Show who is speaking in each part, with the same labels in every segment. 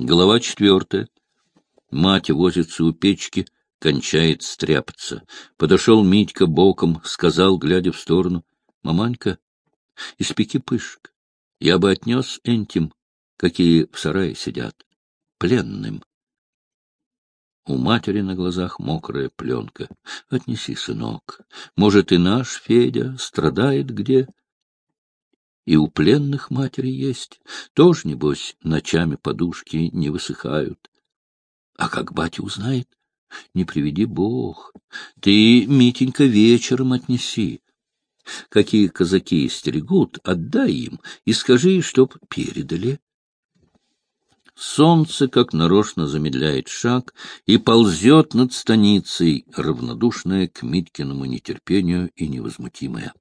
Speaker 1: Глава четвертая. Мать возится у печки, кончает стряпаться. Подошел Митька боком, сказал, глядя в сторону, — Маманька, испеки пышек. Я бы отнес энтим, какие в сарае сидят, пленным. У матери на глазах мокрая пленка. Отнеси, сынок. Может, и наш Федя страдает где? И у пленных матери есть. Тоже, небось, ночами подушки не высыхают. А как батя узнает? Не приведи бог. Ты, Митенька, вечером отнеси. Какие казаки стерегут, отдай им и скажи, чтоб передали. Солнце, как нарочно, замедляет шаг и ползет над станицей, равнодушное к Миткиному нетерпению и невозмутимое.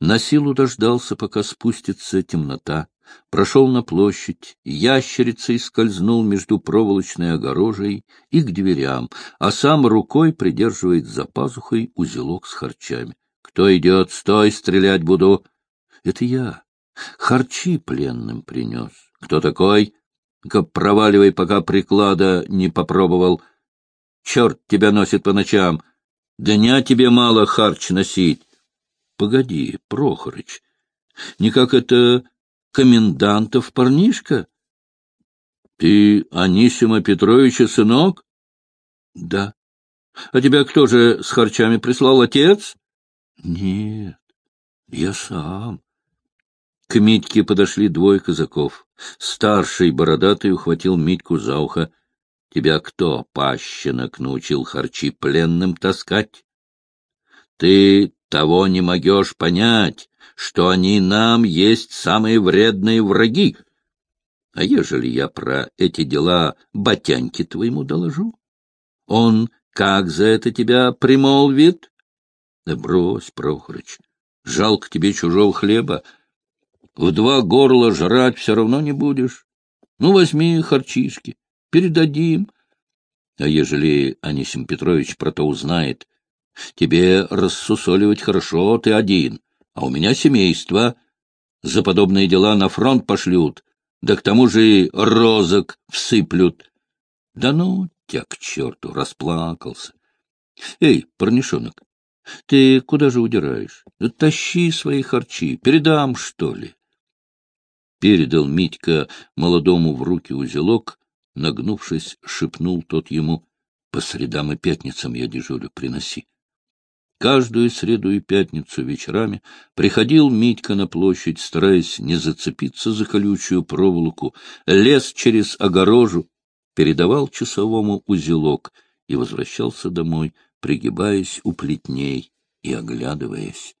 Speaker 1: На силу дождался, пока спустится темнота, прошел на площадь, ящерицей скользнул между проволочной огорожей и к дверям, а сам рукой придерживает за пазухой узелок с харчами. — Кто идет? Стой, стрелять буду! — Это я. Харчи пленным принес. — Кто такой? — проваливай, пока приклада не попробовал. Черт тебя носит по ночам. Дня тебе мало харч носить. Погоди, Прохорыч, не как это комендантов парнишка? Ты Анисима Петровича сынок? Да. А тебя кто же с харчами прислал, отец? Нет, я сам. К Митьке подошли двое казаков. Старший бородатый ухватил Митьку за ухо. — Тебя кто, пащенок, научил харчи пленным таскать? Ты того не могешь понять, что они нам есть самые вредные враги. А ежели я про эти дела батяньке твоему доложу? Он как за это тебя примолвит? Да брось, Прохорыч, жалко тебе чужого хлеба, в два горла жрать все равно не будешь. Ну, возьми харчишки, передадим. А ежели Анисим Петрович про то узнает, тебе рассусоливать хорошо, ты один, а у меня семейство. За подобные дела на фронт пошлют, да к тому же и розок всыплют. Да ну, тебя к черту, расплакался. Эй, парнишонок, ты куда же удираешь? Да тащи свои харчи, передам, что ли передал Митька молодому в руки узелок, нагнувшись, шепнул тот ему, — по средам и пятницам я дежурю, приноси. Каждую среду и пятницу вечерами приходил Митька на площадь, стараясь не зацепиться за колючую проволоку, лез через огорожу, передавал часовому узелок и возвращался домой, пригибаясь у плетней и оглядываясь.